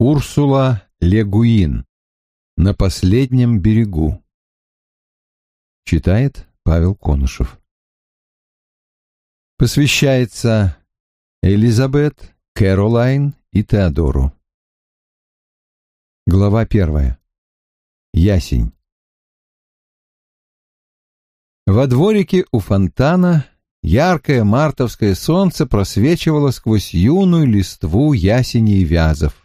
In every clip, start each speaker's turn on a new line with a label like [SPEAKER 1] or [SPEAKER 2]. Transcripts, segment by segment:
[SPEAKER 1] Урсула Легуин. На последнем берегу. Читает Павел Конышев. Посвящается Элизабет, Кэролайн и Теодору. Глава первая. Ясень. Во дворике у фонтана яркое мартовское солнце просвечивало сквозь юную листву ясеней и вязов.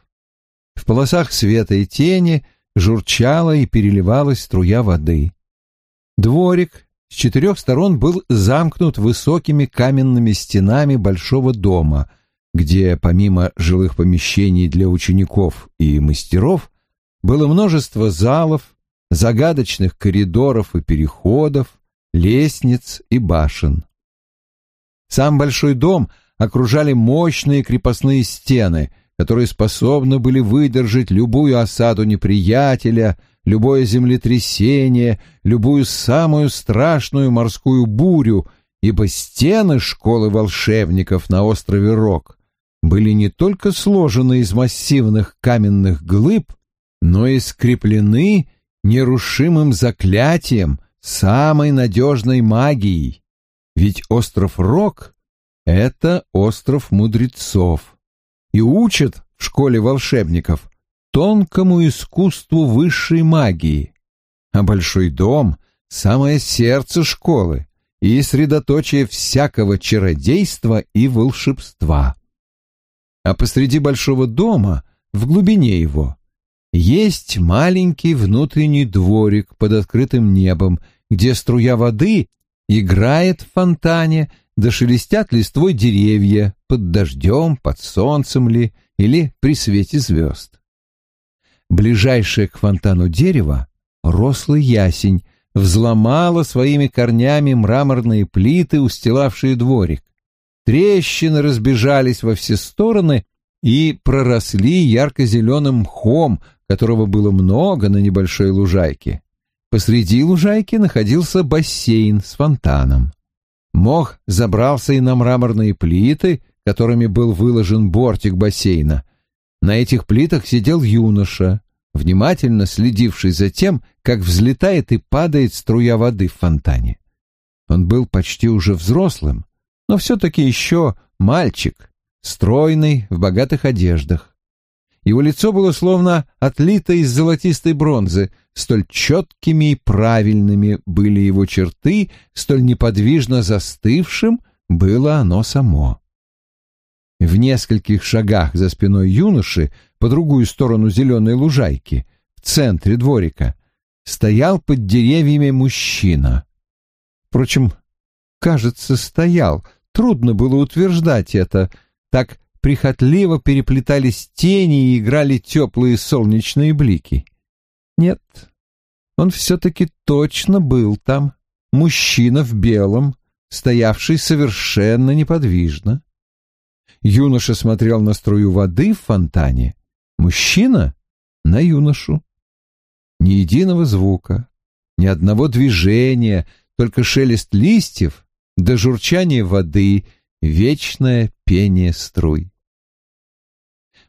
[SPEAKER 1] В полосах света и тени журчала и переливалась струя воды. Дворик с четырех сторон был замкнут высокими каменными стенами большого дома, где помимо жилых помещений для учеников и мастеров было множество залов, загадочных коридоров и переходов, лестниц и башен. Сам большой дом окружали мощные крепостные стены, которые способны были выдержать любую осаду неприятеля, любое землетрясение, любую самую страшную морскую бурю, ибо стены школы волшебников на острове Рок были не только сложены из массивных каменных глыб, но и скреплены нерушимым заклятием самой надежной магией. Ведь остров Рок — это остров мудрецов и учат в школе волшебников тонкому искусству высшей магии. А большой дом — самое сердце школы и средоточие всякого чародейства и волшебства. А посреди большого дома, в глубине его, есть маленький внутренний дворик под открытым небом, где струя воды играет в фонтане, да шелестят листвой деревья под дождем, под солнцем ли или при свете звезд. Ближайшее к фонтану дерево, рослый ясень, взломало своими корнями мраморные плиты, устилавшие дворик. Трещины разбежались во все стороны и проросли ярко-зеленым мхом, которого было много на небольшой лужайке. Посреди лужайки находился бассейн с фонтаном. Мох забрался и на мраморные плиты, которыми был выложен бортик бассейна. На этих плитах сидел юноша, внимательно следивший за тем, как взлетает и падает струя воды в фонтане. Он был почти уже взрослым, но все-таки еще мальчик, стройный, в богатых одеждах. Его лицо было словно отлито из золотистой бронзы, столь четкими и правильными были его черты, столь неподвижно застывшим было оно само. В нескольких шагах за спиной юноши, по другую сторону зеленой лужайки, в центре дворика, стоял под деревьями мужчина. Впрочем, кажется, стоял, трудно было утверждать это, так прихотливо переплетались тени и играли теплые солнечные блики. Нет, он все-таки точно был там, мужчина в белом, стоявший совершенно неподвижно. Юноша смотрел на струю воды в фонтане, мужчина — на юношу. Ни единого звука, ни одного движения, только шелест листьев до журчания воды — вечное пение струй.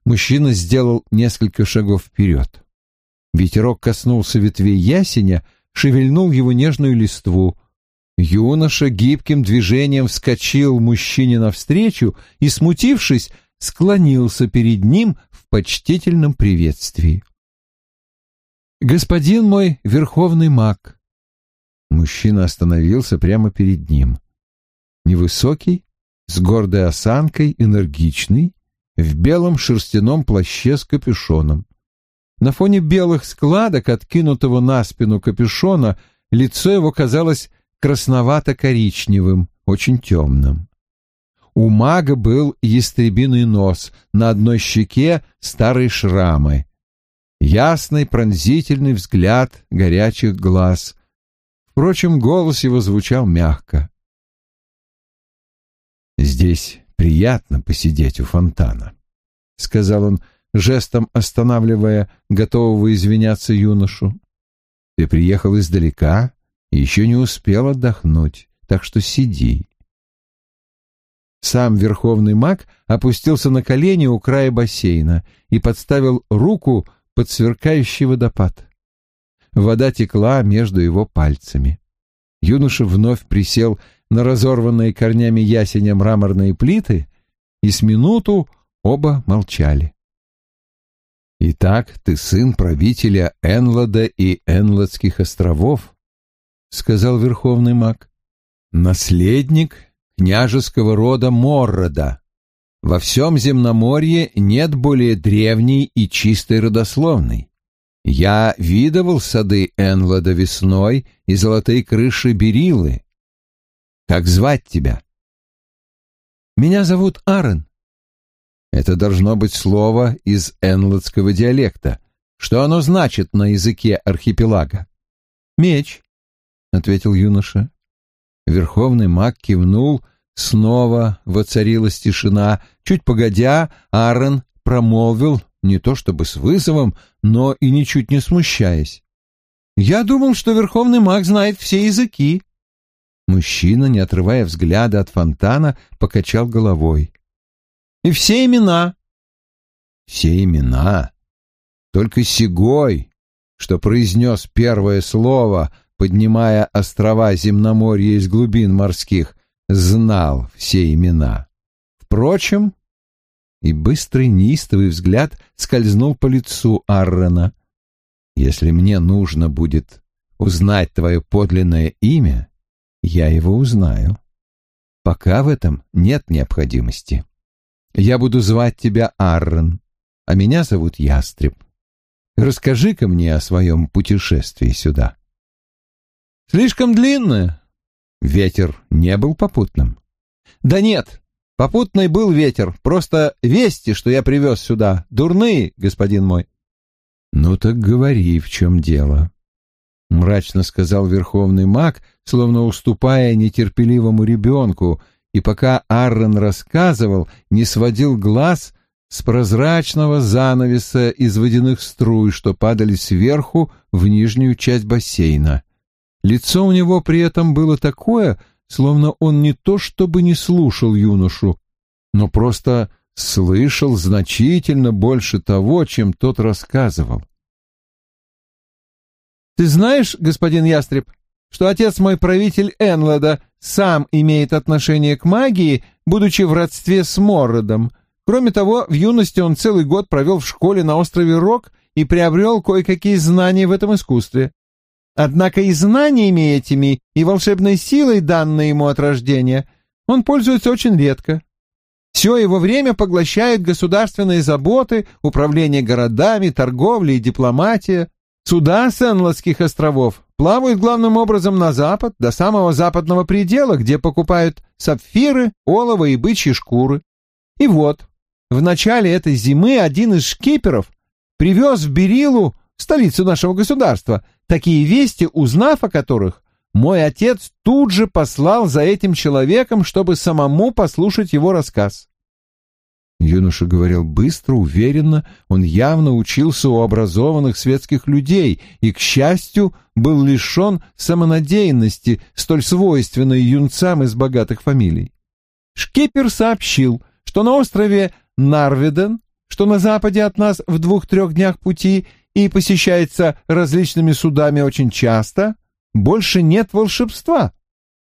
[SPEAKER 1] Мужчина сделал несколько шагов вперед. Ветерок коснулся ветвей ясеня, шевельнул его нежную листву. Юноша гибким движением вскочил мужчине навстречу и, смутившись, склонился перед ним в почтительном приветствии. «Господин мой верховный маг!» Мужчина остановился прямо перед ним. Невысокий, с гордой осанкой, энергичный, в белом шерстяном плаще с капюшоном. На фоне белых складок, откинутого на спину капюшона, лицо его казалось красновато-коричневым, очень темным. У мага был ястребиный нос, на одной щеке старые шрамы. Ясный пронзительный взгляд горячих глаз. Впрочем, голос его звучал мягко. «Здесь приятно посидеть у фонтана», — сказал он, жестом останавливая готового извиняться юношу. «Ты приехал издалека и еще не успел отдохнуть, так что сиди». Сам верховный маг опустился на колени у края бассейна и подставил руку под сверкающий водопад. Вода текла между его пальцами. Юноша вновь присел на разорванные корнями ясеня мраморные плиты, и с минуту оба молчали. «Итак, ты сын правителя Энлада и Энладских островов», — сказал верховный маг, — «наследник княжеского рода Моррода. Во всем земноморье нет более древней и чистой родословной. Я видывал сады Энлада весной и золотые крыши Берилы. Как звать тебя?
[SPEAKER 2] Меня зовут Аарон.
[SPEAKER 1] Это должно быть слово из энлотского диалекта. Что оно значит на языке архипелага?
[SPEAKER 2] Меч, ответил юноша.
[SPEAKER 1] Верховный маг кивнул, снова воцарилась тишина. Чуть погодя, Аарон промолвил, не то чтобы с вызовом, но и ничуть не смущаясь.
[SPEAKER 2] «Я думал, что Верховный маг знает все языки».
[SPEAKER 1] Мужчина, не отрывая взгляда от фонтана, покачал головой.
[SPEAKER 2] «И все имена?»
[SPEAKER 1] «Все имена? Только Сигой, что произнес первое слово, поднимая острова земноморья из глубин морских, знал все имена. Впрочем, и быстрый неистовый взгляд скользнул по лицу Аррона. «Если мне нужно будет узнать твое подлинное имя, я его узнаю. Пока в этом нет необходимости. Я буду звать тебя Аррон, а меня зовут Ястреб. Расскажи-ка мне о своем путешествии сюда.
[SPEAKER 2] Слишком длинное.
[SPEAKER 1] Ветер не был попутным.
[SPEAKER 2] Да нет, попутный был ветер, просто вести, что я привез сюда, дурные, господин мой.
[SPEAKER 1] Ну так говори, в чем дело. — мрачно сказал верховный маг, словно уступая нетерпеливому ребенку, и пока Аррен рассказывал, не сводил глаз с прозрачного занавеса из водяных струй, что падали сверху в нижнюю часть бассейна. Лицо у него при этом было такое, словно он не то чтобы не слушал юношу, но просто слышал значительно больше того, чем тот рассказывал.
[SPEAKER 2] Ты знаешь, господин Ястреб, что отец мой правитель Энлада сам имеет отношение к магии, будучи в родстве с Морродом. Кроме того, в юности он целый год провел в школе на острове Рок и приобрел кое-какие знания в этом искусстве. Однако и знаниями этими, и волшебной силой, данной ему от рождения, он пользуется очень редко. Все его время поглощает государственные заботы, управление городами, торговля и дипломатия. Суда Сенлотских островов плавают главным образом на запад, до самого западного предела, где покупают сапфиры, олово и бычьи шкуры. И вот, в начале этой зимы один из шкиперов привез в Берилу, столицу нашего государства, такие вести, узнав о которых, мой отец тут же послал за этим человеком, чтобы самому послушать его рассказ.
[SPEAKER 1] Юноша говорил быстро, уверенно, он явно учился у образованных светских людей и, к счастью, был лишен самонадеянности, столь свойственной юнцам из богатых фамилий.
[SPEAKER 2] Шкипер сообщил, что на острове Нарведен, что на западе от нас в двух-трех днях пути и посещается различными судами очень часто, больше нет волшебства.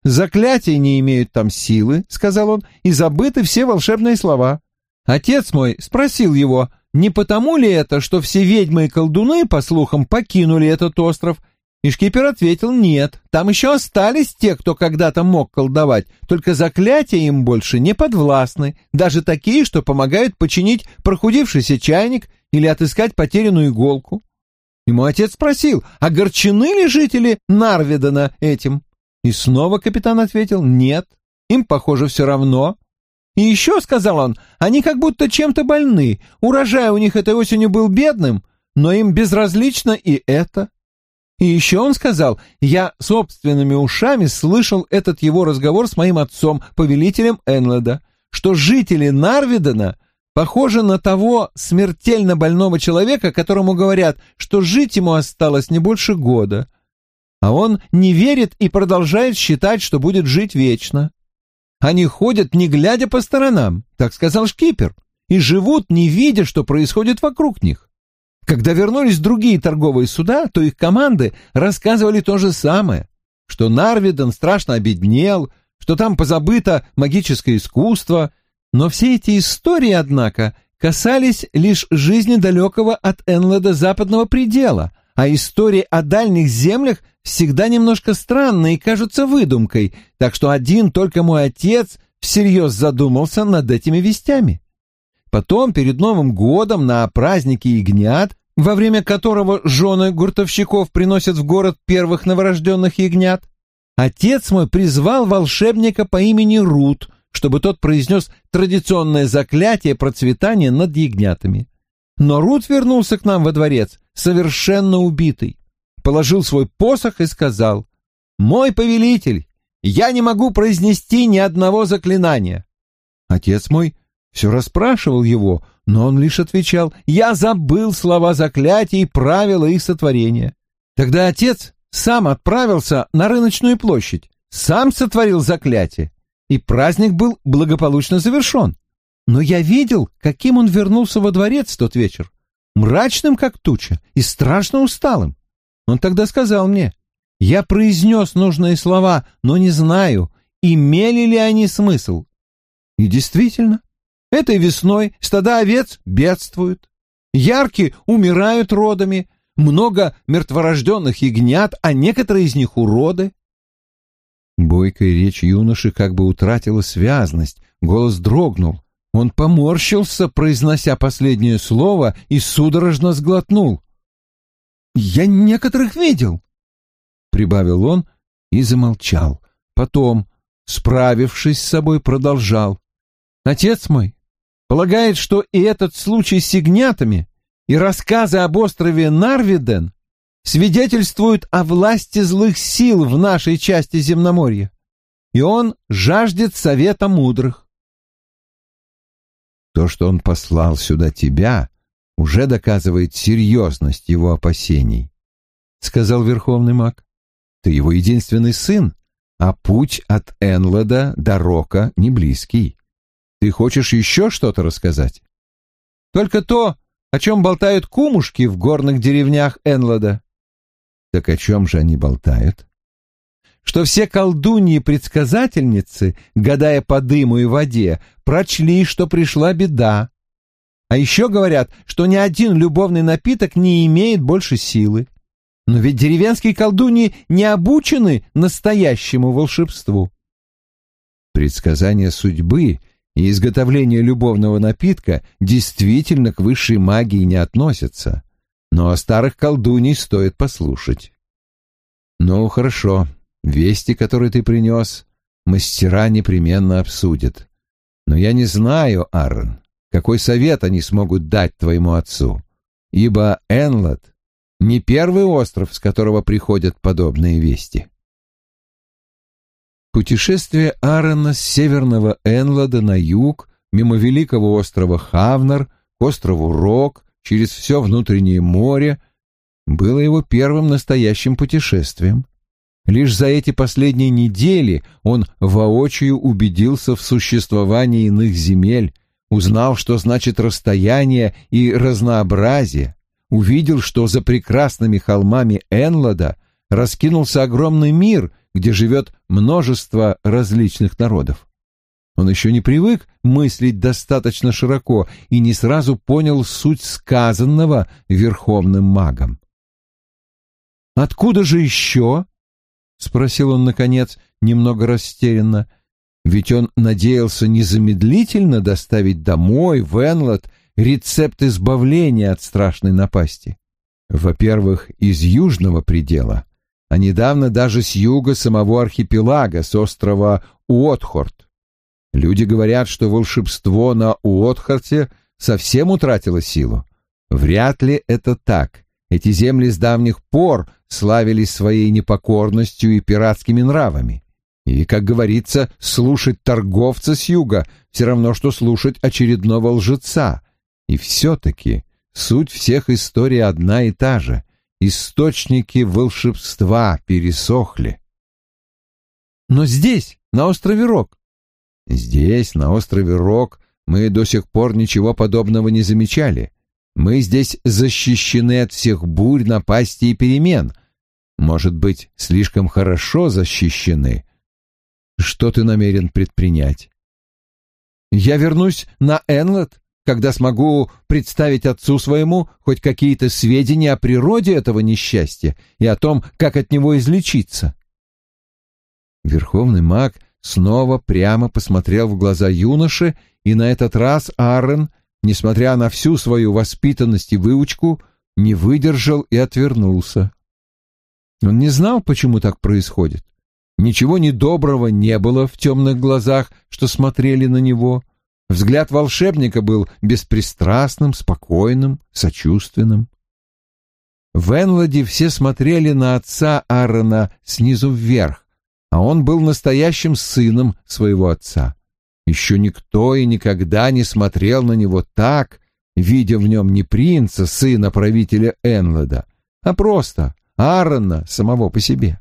[SPEAKER 2] Заклятия не имеют там силы, — сказал он, — и забыты все волшебные слова. Отец мой спросил его, не потому ли это, что все ведьмы и колдуны, по слухам, покинули этот остров, и шкипер ответил «нет, там еще остались те, кто когда-то мог колдовать, только заклятия им больше не подвластны, даже такие, что помогают починить прохудившийся чайник или отыскать потерянную иголку». Ему отец спросил, огорчены ли жители Нарведена этим? И снова капитан ответил «нет, им, похоже, все равно». И еще, — сказал он, — они как будто чем-то больны. Урожай у них этой осенью был бедным, но им безразлично и это. И еще он сказал, я собственными ушами слышал этот его разговор с моим отцом, повелителем Энледа, что жители Нарвидена похожи на того смертельно больного человека, которому говорят, что жить ему осталось не больше года. А он не верит и продолжает считать, что будет жить вечно. Они ходят, не глядя по сторонам, так сказал шкипер, и живут, не видя, что происходит вокруг них. Когда вернулись другие торговые суда, то их команды рассказывали то же самое, что Нарвиден страшно обеднел, что там позабыто магическое искусство, но все эти истории, однако, касались лишь жизни далекого от Энледа западного предела, а истории о дальних землях всегда немножко странны и кажутся выдумкой, так что один только мой отец всерьез задумался над этими вестями. Потом, перед Новым годом, на празднике ягнят, во время которого жены гуртовщиков приносят в город первых новорожденных ягнят, отец мой призвал волшебника по имени Рут, чтобы тот произнес традиционное заклятие процветания над ягнятами. Но Рут вернулся к нам во дворец, совершенно убитый, положил свой посох и сказал, «Мой повелитель, я не могу произнести ни одного заклинания». Отец мой все расспрашивал его, но он лишь отвечал, «Я забыл слова заклятий и правила их сотворения». Тогда отец сам отправился на рыночную площадь, сам сотворил заклятие, и праздник был благополучно завершен. Но я видел, каким он вернулся во дворец тот вечер, мрачным, как туча, и страшно усталым. Он тогда сказал мне, я произнес нужные слова, но не знаю, имели ли они смысл. И действительно, этой весной стада овец бедствуют, ярки умирают родами, много мертворожденных ягнят, а некоторые из них уроды. Бойкая речь юноши как бы утратила связность, голос дрогнул. Он поморщился, произнося последнее слово, и судорожно сглотнул. «Я некоторых видел», — прибавил он и замолчал. Потом, справившись с собой, продолжал. «Отец мой полагает, что и этот случай с ягнятами, и рассказы об острове Нарвиден свидетельствуют о власти злых сил в нашей части земноморья, и он жаждет совета мудрых.
[SPEAKER 1] То, что он послал сюда тебя, уже доказывает серьезность его опасений, — сказал верховный маг. Ты его единственный сын, а путь от Энлода до Рока не близкий. Ты хочешь еще что-то рассказать?
[SPEAKER 2] Только то, о чем болтают кумушки в горных деревнях Энлода.
[SPEAKER 1] Так о чем же они болтают?
[SPEAKER 2] Что все колдуньи-предсказательницы, гадая по дыму и воде, прочли, что пришла беда. А еще говорят, что ни один любовный напиток не имеет больше силы. Но ведь деревенские колдуньи не обучены настоящему волшебству.
[SPEAKER 1] Предсказание судьбы и изготовление любовного напитка действительно к высшей магии не относятся но о старых колдуней стоит послушать. Ну, хорошо, вести, которые ты принес, мастера непременно обсудят. Но я не знаю, Аарон, какой совет они смогут дать твоему отцу, ибо Энлот — не первый остров, с которого приходят подобные вести. Путешествие Аарона с северного Энлода на юг, мимо великого острова Хавнар, к острову Рок, через все внутреннее море, было его первым настоящим путешествием. Лишь за эти последние недели он воочию убедился в существовании иных земель, узнал, что значит расстояние и разнообразие, увидел, что за прекрасными холмами Энлада раскинулся огромный мир, где живет множество различных народов. Он еще не привык мыслить достаточно широко и не сразу понял суть сказанного верховным магом. «Откуда же еще?» — спросил он, наконец, немного растерянно. Ведь он надеялся незамедлительно доставить домой, в Энлот, рецепт избавления от страшной напасти. Во-первых, из южного предела, а недавно даже с юга самого архипелага, с острова Уотхорд. Люди говорят, что волшебство на Уотхарте совсем утратило силу. Вряд ли это так. Эти земли с давних пор славились своей непокорностью и пиратскими нравами. И, как говорится, слушать торговца с юга все равно, что слушать очередного лжеца. И все-таки суть всех историй одна и та же. Источники волшебства пересохли.
[SPEAKER 2] Но здесь, на острове Рок,
[SPEAKER 1] Здесь, на острове Рок, мы до сих пор ничего подобного не замечали. Мы здесь защищены от всех бурь, напастей и перемен. Может быть, слишком хорошо защищены. Что ты намерен предпринять? Я вернусь на Энлот, когда смогу представить отцу своему хоть какие-то сведения о природе этого несчастья и о том, как от него излечиться. Верховный маг снова прямо посмотрел в глаза юноши, и на этот раз Аарон, несмотря на всю свою воспитанность и выучку, не выдержал и отвернулся. Он не знал, почему так происходит. Ничего недоброго не было в темных глазах, что смотрели на него. Взгляд волшебника был беспристрастным, спокойным, сочувственным. В Энладе все смотрели на отца Аарона снизу вверх, а он был настоящим сыном своего отца. Еще никто и никогда не смотрел на него так, видя в нем не принца, сына правителя Энлада, а просто Аарона самого по себе.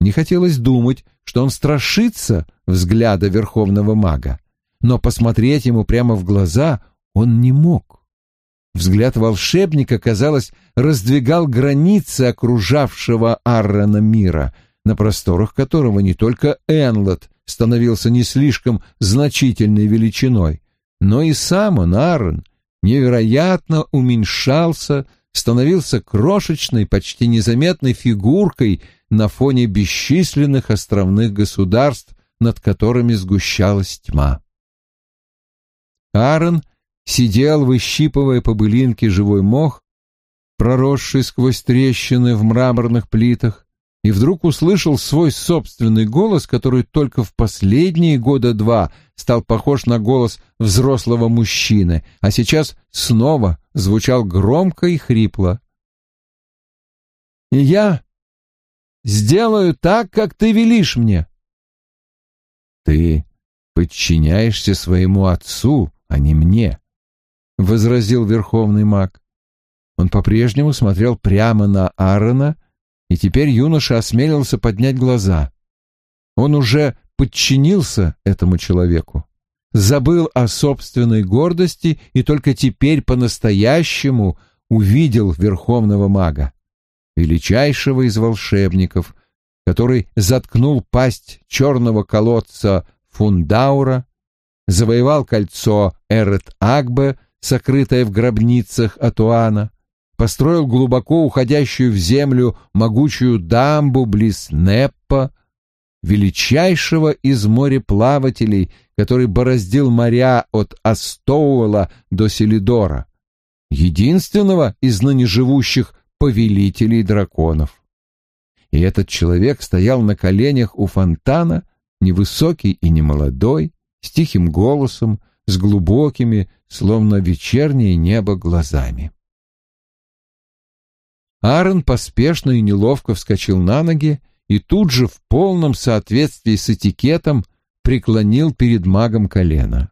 [SPEAKER 1] Не хотелось думать, что он страшится взгляда верховного мага, но посмотреть ему прямо в глаза он не мог. Взгляд волшебника, казалось, раздвигал границы окружавшего Аарона мира, на просторах которого не только Энлот становился не слишком значительной величиной, но и сам он, Аарон, невероятно уменьшался, становился крошечной, почти незаметной фигуркой на фоне бесчисленных островных государств, над которыми сгущалась тьма. Аарон сидел, выщипывая по былинке живой мох, проросший сквозь трещины в мраморных плитах, и вдруг услышал свой собственный голос, который только в последние года два стал похож на голос взрослого мужчины, а сейчас снова звучал громко и хрипло. «И я сделаю так, как ты велишь мне». «Ты подчиняешься своему отцу, а не мне», — возразил верховный маг. Он по-прежнему смотрел прямо на Аарона, и теперь юноша осмелился поднять глаза. Он уже подчинился этому человеку, забыл о собственной гордости и только теперь по-настоящему увидел верховного мага, величайшего из волшебников, который заткнул пасть черного колодца Фундаура, завоевал кольцо Эрет-Агбе, сокрытое в гробницах Атуана, построил глубоко уходящую в землю могучую дамбу близ Неппа, величайшего из мореплавателей, который бороздил моря от Астоуэла до Селидора, единственного из ныне живущих повелителей драконов. И этот человек стоял на коленях у фонтана, невысокий и немолодой, с тихим голосом, с глубокими, словно вечернее небо, глазами. Аарон поспешно и неловко вскочил на ноги и тут же в полном соответствии с этикетом преклонил перед магом колено.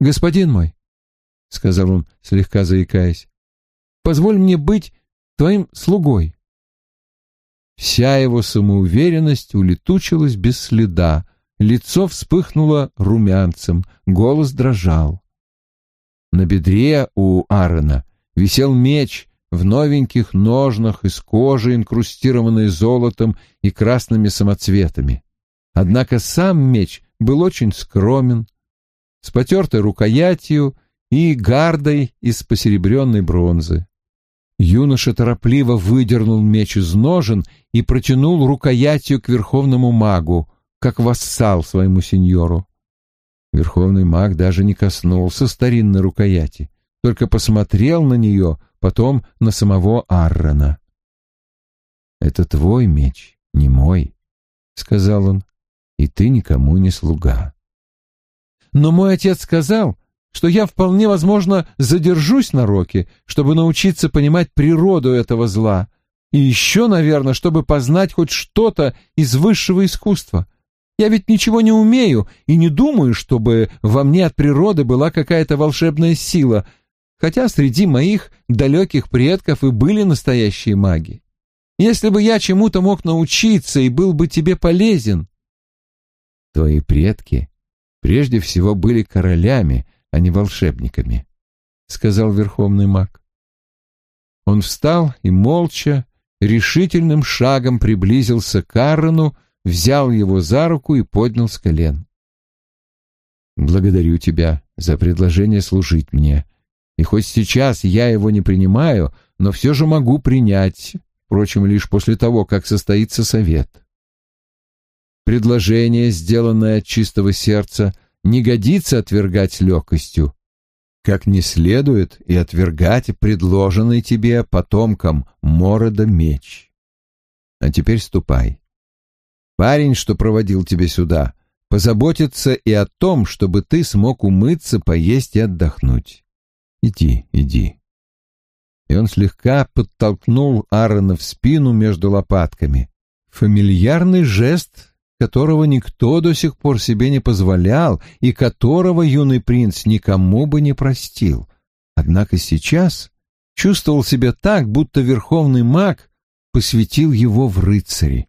[SPEAKER 1] «Господин мой», — сказал он, слегка заикаясь, — «позволь мне быть твоим слугой». Вся его самоуверенность улетучилась без следа, Лицо вспыхнуло румянцем, голос дрожал. На бедре у Аарона висел меч в новеньких ножнах из кожи, инкрустированной золотом и красными самоцветами. Однако сам меч был очень скромен, с потертой рукоятью и гардой из посеребренной бронзы. Юноша торопливо выдернул меч из ножен и протянул рукоятью к верховному магу, как вассал своему сеньору. Верховный маг даже не коснулся старинной рукояти, только посмотрел на нее, потом на самого Аррона. «Это твой меч, не мой», — сказал он, — «и ты никому не слуга». «Но мой отец сказал, что я вполне возможно задержусь на Роке, чтобы научиться понимать природу этого зла, и еще, наверное, чтобы познать хоть что-то из высшего искусства. Я ведь ничего не умею и не думаю, чтобы во мне от природы была какая-то волшебная сила, хотя среди моих далеких предков и были настоящие маги. Если бы я чему-то мог научиться и был бы тебе полезен. Твои предки прежде всего были королями, а не волшебниками, — сказал верховный маг. Он встал и молча, решительным шагом приблизился к Аарону, взял его за руку и поднял с колен. «Благодарю тебя за предложение служить мне, и хоть сейчас я его не принимаю, но все же могу принять, впрочем, лишь после того, как состоится совет. Предложение, сделанное от чистого сердца, не годится отвергать легкостью, как не следует и отвергать предложенный тебе потомкам Морода меч. А теперь ступай. Парень, что проводил тебя сюда, позаботится и о том, чтобы ты смог умыться, поесть и отдохнуть. Иди, иди. И он слегка подтолкнул Аарона в спину между лопатками. Фамильярный жест, которого никто до сих пор себе не позволял и которого юный принц никому бы не простил. Однако сейчас чувствовал себя так, будто верховный маг посвятил его в рыцари.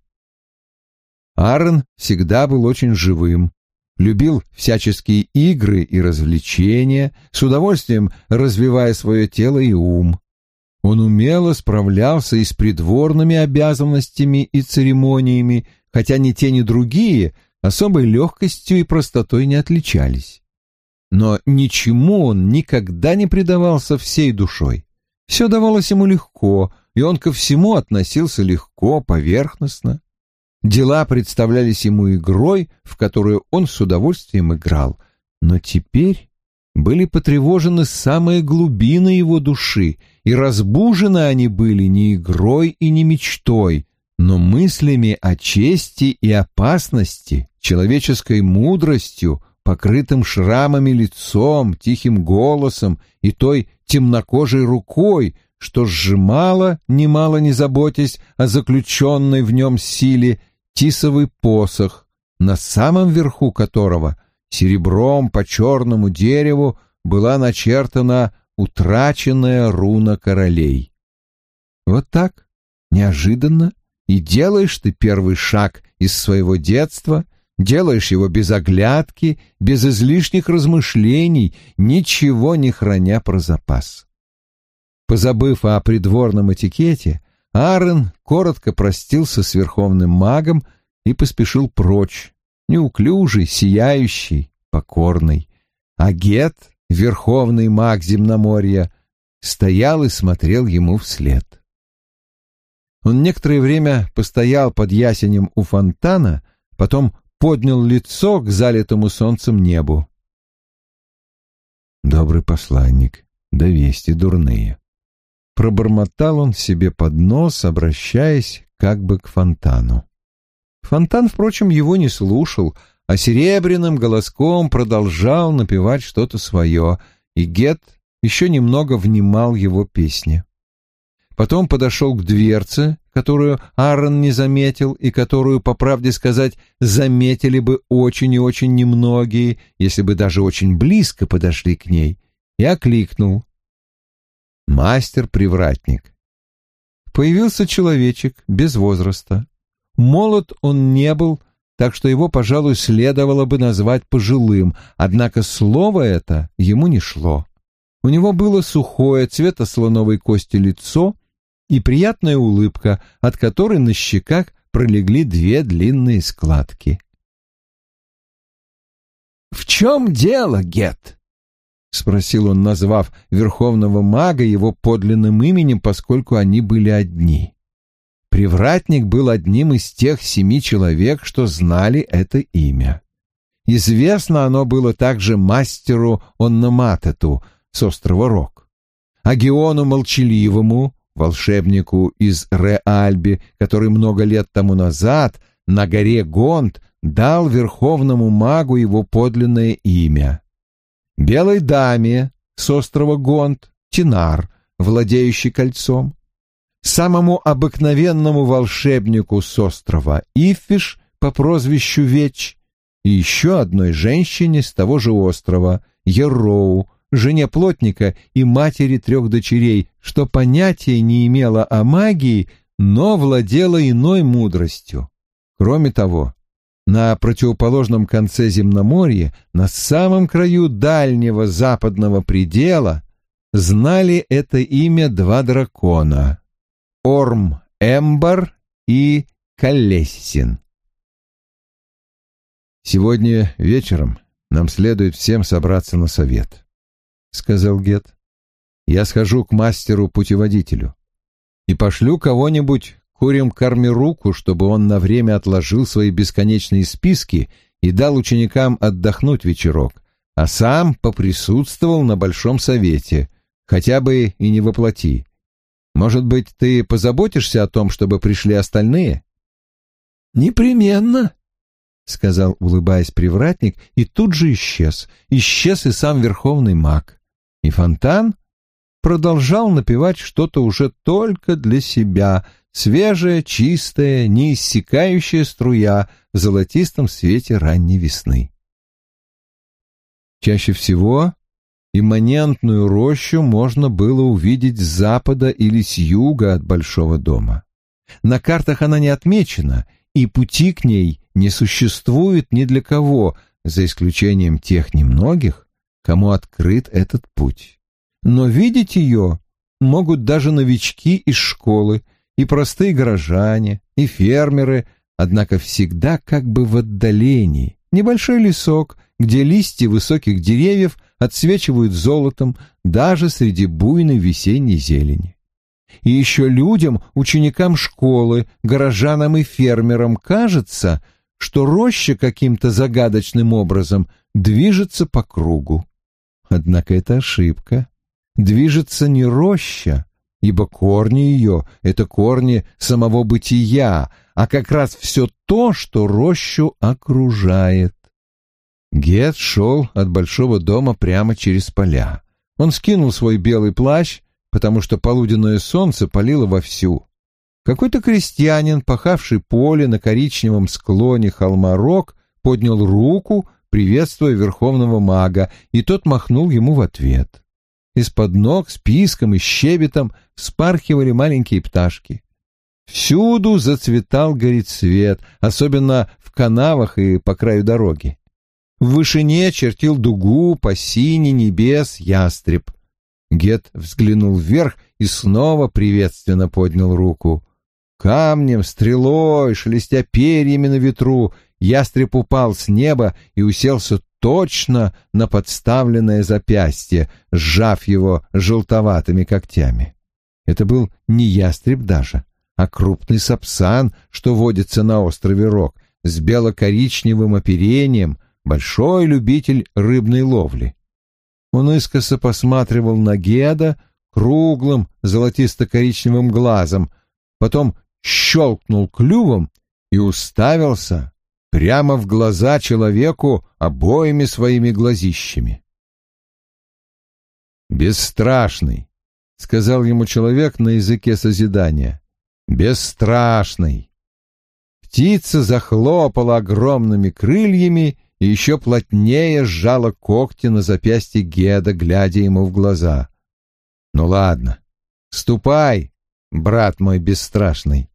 [SPEAKER 1] Аарон всегда был очень живым, любил всяческие игры и развлечения, с удовольствием развивая свое тело и ум. Он умело справлялся и с придворными обязанностями и церемониями, хотя ни те, ни другие особой легкостью и простотой не отличались. Но ничему он никогда не предавался всей душой. Все давалось ему легко, и он ко всему относился легко, поверхностно. Дела представлялись ему игрой, в которую он с удовольствием играл, но теперь были потревожены самые глубины его души, и разбужены они были не игрой и не мечтой, но мыслями о чести и опасности, человеческой мудростью, покрытым шрамами лицом, тихим голосом и той темнокожей рукой, что сжимала, немало не заботясь о заключенной в нем силе, тисовый посох, на самом верху которого серебром по черному дереву была начертана утраченная руна королей. Вот так, неожиданно, и делаешь ты первый шаг из своего детства, делаешь его без оглядки, без излишних размышлений, ничего не храня про запас. Позабыв о придворном этикете, Аарон коротко простился с верховным магом и поспешил прочь, неуклюжий, сияющий, покорный. А Гет, верховный маг земноморья, стоял и смотрел ему вслед. Он некоторое время постоял под ясенем у фонтана, потом поднял лицо к залитому солнцем небу. «Добрый посланник, да вести дурные», Пробормотал он себе под нос, обращаясь как бы к фонтану. Фонтан, впрочем, его не слушал, а серебряным голоском продолжал напевать что-то свое, и Гет еще немного внимал его песне. Потом подошел к дверце, которую Аарон не заметил и которую, по правде сказать, заметили бы очень и очень немногие, если бы даже очень близко подошли к ней, и окликнул мастер-привратник. Появился человечек без возраста. Молод он не был, так что его, пожалуй, следовало бы назвать пожилым, однако слово это ему не шло. У него было сухое, цвета слоновой кости лицо и приятная улыбка, от которой на щеках пролегли две длинные складки. «В чем дело, Гет?» — спросил он, назвав верховного мага его подлинным именем, поскольку они были одни. Привратник был одним из тех семи человек, что знали это имя. Известно оно было также мастеру Онноматету с острова Рок, Агиону Молчаливому, волшебнику из Реальби, который много лет тому назад на горе Гонт дал верховному магу его подлинное имя — белой даме с острова Гонт, Тинар, владеющий кольцом, самому обыкновенному волшебнику с острова Ифиш по прозвищу Веч и еще одной женщине с того же острова, Ероу, жене плотника и матери трех дочерей, что понятия не имела о магии, но владела иной мудростью. Кроме того, на противоположном конце земноморья, на самом краю дальнего западного предела, знали это имя два дракона — Орм Эмбар и Калессин. «Сегодня вечером нам следует всем собраться на совет», — сказал Гет. «Я схожу к мастеру-путеводителю и пошлю кого-нибудь курим карме руку, чтобы он на время отложил свои бесконечные списки и дал ученикам отдохнуть вечерок, а сам поприсутствовал на Большом Совете, хотя бы и не воплоти. Может быть, ты позаботишься о том, чтобы пришли остальные?»
[SPEAKER 2] «Непременно», — сказал, улыбаясь привратник, и тут же исчез. Исчез и сам верховный маг. И фонтан продолжал напевать что-то уже только для себя, свежая, чистая, неиссякающая струя в золотистом свете ранней весны.
[SPEAKER 1] Чаще всего имманентную рощу можно было увидеть с запада или с юга от большого дома. На картах она не отмечена, и пути к ней не существует ни для кого, за исключением тех немногих, кому открыт этот путь. Но видеть ее могут даже новички из школы, и простые горожане, и фермеры, однако всегда как бы в отдалении, небольшой лесок, где листья высоких деревьев отсвечивают золотом даже среди буйной весенней зелени. И еще людям, ученикам школы, горожанам и фермерам кажется, что роща каким-то загадочным образом движется по кругу. Однако это ошибка. Движется не роща, ибо корни ее — это корни самого бытия, а как раз все то, что рощу окружает. Гет шел от большого дома прямо через поля. Он скинул свой белый плащ, потому что полуденное солнце палило вовсю. Какой-то крестьянин, пахавший поле на коричневом склоне холма Рок, поднял руку, приветствуя верховного мага, и тот махнул ему в ответ. Из-под ног с писком и щебетом спархивали маленькие пташки. Всюду зацветал горецвет, особенно в канавах и по краю дороги. В вышине чертил дугу по сине небес ястреб. Гет взглянул вверх и снова приветственно поднял руку. Камнем, стрелой, шелестя перьями на ветру, ястреб упал с неба и уселся точно на подставленное запястье, сжав его желтоватыми когтями. Это был не ястреб даже, а крупный сапсан, что водится на острове Рок, с бело-коричневым оперением, большой любитель рыбной ловли. Он искоса посматривал на Геда круглым золотисто-коричневым глазом, потом щелкнул клювом и уставился прямо в глаза человеку обоими своими глазищами. «Бесстрашный», — сказал ему человек на языке созидания. «Бесстрашный». Птица захлопала огромными крыльями и еще плотнее сжала когти на запястье Геда, глядя ему в глаза. «Ну ладно, ступай, брат мой бесстрашный».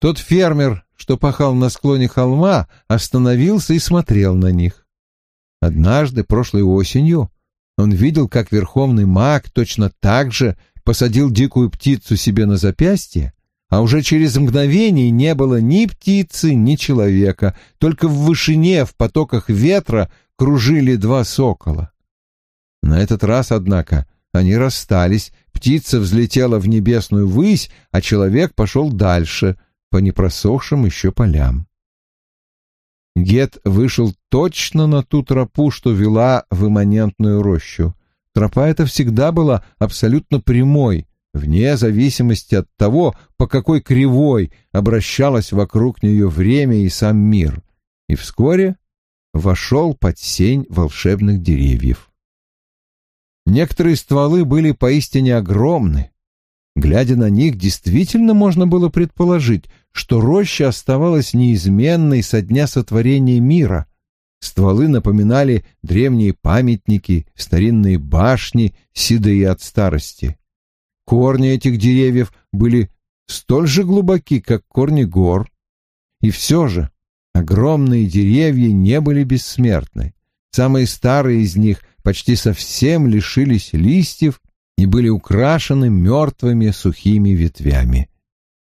[SPEAKER 1] Тот фермер, что пахал на склоне холма, остановился и смотрел на них. Однажды, прошлой осенью, он видел, как верховный маг точно так же посадил дикую птицу себе на запястье, а уже через мгновение не было ни птицы, ни человека, только в вышине, в потоках ветра кружили два сокола. На этот раз, однако, они расстались, птица взлетела в небесную высь, а человек пошел дальше, по непросохшим еще полям. Гет вышел точно на ту тропу, что вела в имманентную рощу. Тропа эта всегда была абсолютно прямой, вне зависимости от того, по какой кривой обращалось вокруг нее время и сам мир, и вскоре вошел под сень волшебных деревьев. Некоторые стволы были поистине огромны. Глядя на них, действительно можно было предположить, что роща оставалась неизменной со дня сотворения мира. Стволы напоминали древние памятники, старинные башни, седые от старости. Корни этих деревьев были столь же глубоки, как корни гор. И все же Огромные деревья не были бессмертны. Самые старые из них почти совсем лишились листьев и были украшены мертвыми сухими ветвями.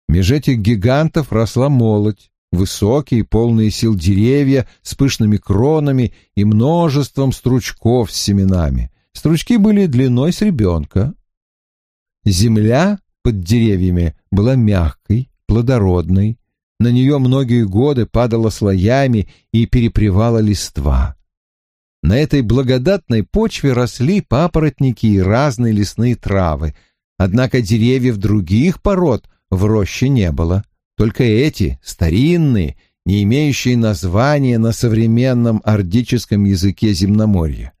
[SPEAKER 1] Меж этих гигантов росла молоть, высокие, полные сил деревья с пышными кронами и множеством стручков с семенами. Стручки были длиной с ребенка. Земля под деревьями была мягкой, плодородной. На нее многие годы падала слоями и перепревала листва. На этой благодатной почве росли папоротники и разные лесные травы, однако деревьев других пород в роще не было. Только эти, старинные, не имеющие названия на современном ордическом языке земноморья.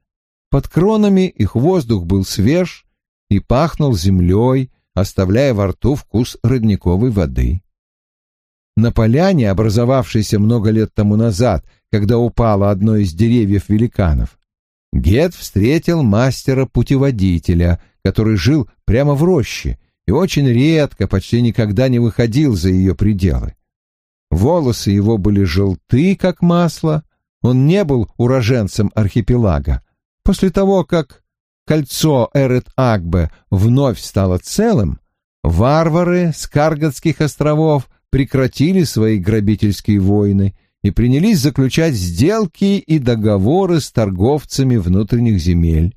[SPEAKER 1] Под кронами их воздух был свеж и пахнул землей, оставляя во рту вкус родниковой воды. На поляне, образовавшейся много лет тому назад, когда упало одно из деревьев великанов, Гет встретил мастера-путеводителя, который жил прямо в роще и очень редко, почти никогда не выходил за ее пределы. Волосы его были желты, как масло, он не был уроженцем архипелага. После того, как кольцо Эрет-Акбе вновь стало целым, варвары с Каргатских островов прекратили свои грабительские войны и принялись заключать сделки и договоры с торговцами внутренних земель.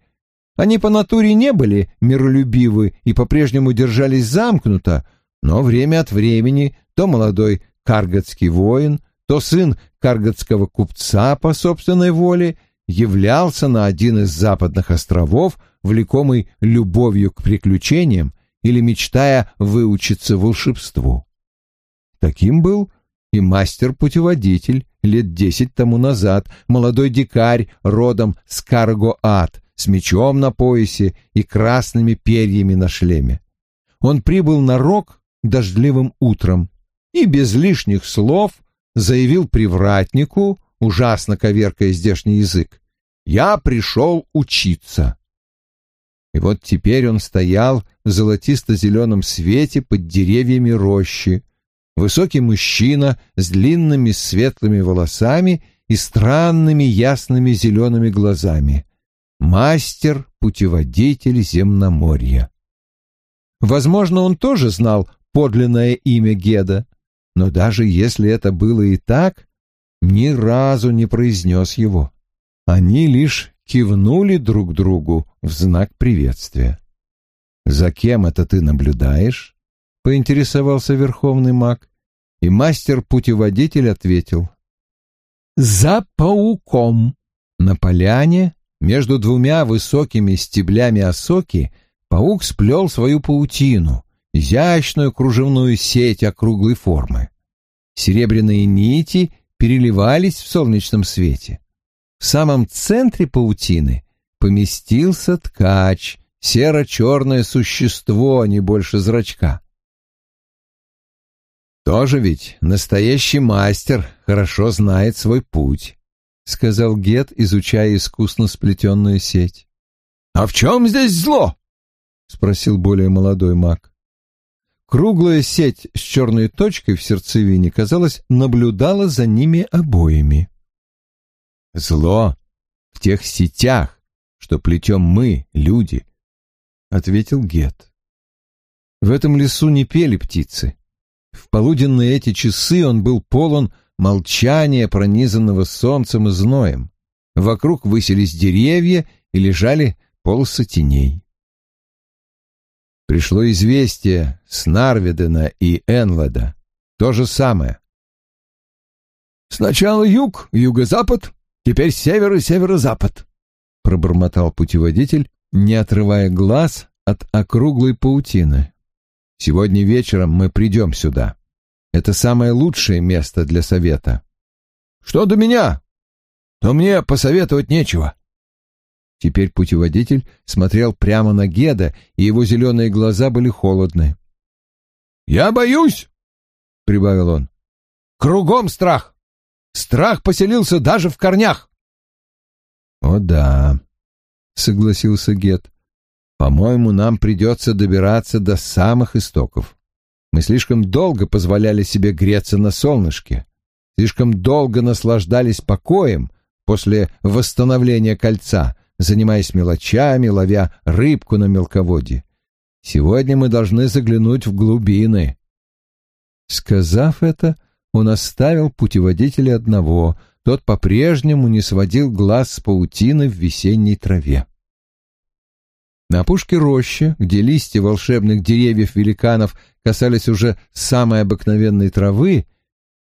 [SPEAKER 1] Они по натуре не были миролюбивы и по-прежнему держались замкнуто, но время от времени то молодой каргатский воин, то сын каргатского купца по собственной воле являлся на один из западных островов, влекомый любовью к приключениям или мечтая выучиться волшебству. Таким был и мастер-путеводитель лет десять тому назад, молодой дикарь родом с Карго-Ад, с мечом на поясе и красными перьями на шлеме. Он прибыл на рог дождливым утром и без лишних слов заявил привратнику, ужасно коверкая здешний язык, «Я пришел учиться». И вот теперь он стоял в золотисто-зеленом свете под деревьями рощи, высокий мужчина с длинными светлыми волосами и странными ясными зелеными глазами. Мастер-путеводитель земноморья. Возможно, он тоже знал подлинное имя Геда, но даже если это было и так, ни разу не произнес его. Они лишь кивнули друг другу в знак приветствия. «За кем это ты наблюдаешь?» — поинтересовался верховный маг и мастер-путеводитель ответил. «За пауком!» На поляне, между двумя высокими стеблями осоки, паук сплел свою паутину, изящную кружевную сеть округлой формы. Серебряные нити переливались в солнечном свете. В самом центре паутины поместился ткач, серо-черное существо, не больше зрачка. «Тоже ведь настоящий мастер хорошо знает свой путь», — сказал Гет, изучая искусно сплетенную сеть. «А в чем здесь зло?» — спросил более молодой маг. Круглая сеть с черной точкой в сердцевине, казалось, наблюдала за ними обоими. «Зло в тех сетях, что плетем мы, люди», — ответил Гет. В этом лесу не пели птицы, в полуденные эти часы он был полон молчания, пронизанного солнцем и зноем. Вокруг высились деревья и лежали полосы теней. Пришло известие с Нарведена и Энлада. То же самое. «Сначала юг, юго-запад, теперь север и северо-запад», — пробормотал путеводитель, не отрывая глаз от округлой паутины. Сегодня вечером мы придем сюда. Это самое лучшее место для совета. Что до меня? То мне посоветовать нечего. Теперь путеводитель смотрел прямо на Геда, и его зеленые глаза были холодны. «Я боюсь!» — прибавил он. «Кругом страх! Страх поселился даже в корнях!» «О да», — согласился Гед. По-моему, нам придется добираться до самых истоков. Мы слишком долго позволяли себе греться на солнышке. слишком долго наслаждались покоем после восстановления кольца, занимаясь мелочами, ловя рыбку на мелководье. Сегодня мы должны заглянуть в глубины. Сказав это, он оставил путеводителя одного, тот по-прежнему не сводил глаз с паутины в весенней траве. На опушке рощи, где листья волшебных деревьев-великанов касались уже самой обыкновенной травы,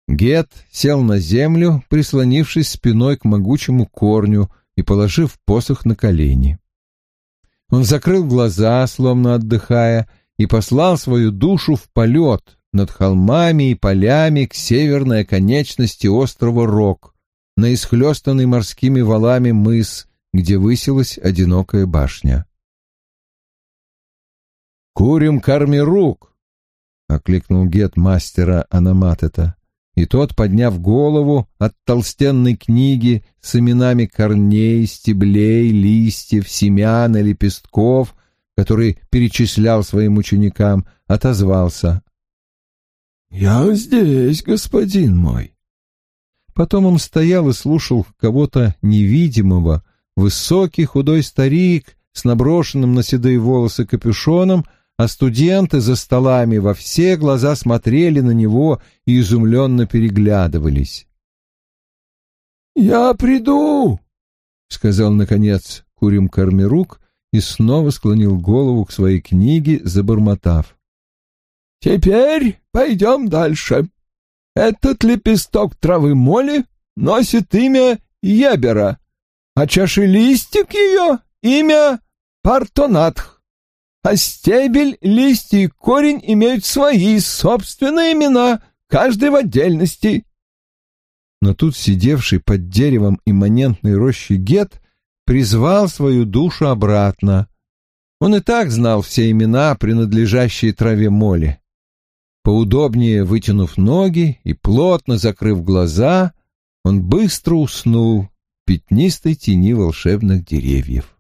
[SPEAKER 1] Гет сел на землю, прислонившись спиной к могучему корню и положив посох на колени. Он закрыл глаза, словно отдыхая, и послал свою душу в полет над холмами и полями к северной оконечности острова Рок, на исхлестанный морскими валами мыс, где высилась одинокая башня. «Курим корми рук!» — окликнул гет мастера Анаматета и тот, подняв голову от толстенной книги с именами корней, стеблей, листьев, семян и лепестков, который перечислял своим ученикам, отозвался. «Я здесь, господин мой». Потом он стоял и слушал кого-то невидимого, высокий худой старик с наброшенным на седые волосы капюшоном — а студенты за столами во все глаза смотрели на него и изумленно переглядывались. «Я приду!» — сказал, наконец, Курим Кармирук и снова склонил голову к своей книге, забормотав. «Теперь пойдем дальше. Этот лепесток травы моли носит имя Ебера, а чашелистик ее — имя Партонатх а стебель, листья и корень имеют свои собственные имена, каждый в отдельности. Но тут сидевший под деревом имманентной рощи Гет призвал свою душу обратно. Он и так знал все имена, принадлежащие траве моли. Поудобнее вытянув ноги и плотно закрыв глаза, он быстро уснул в пятнистой тени волшебных деревьев.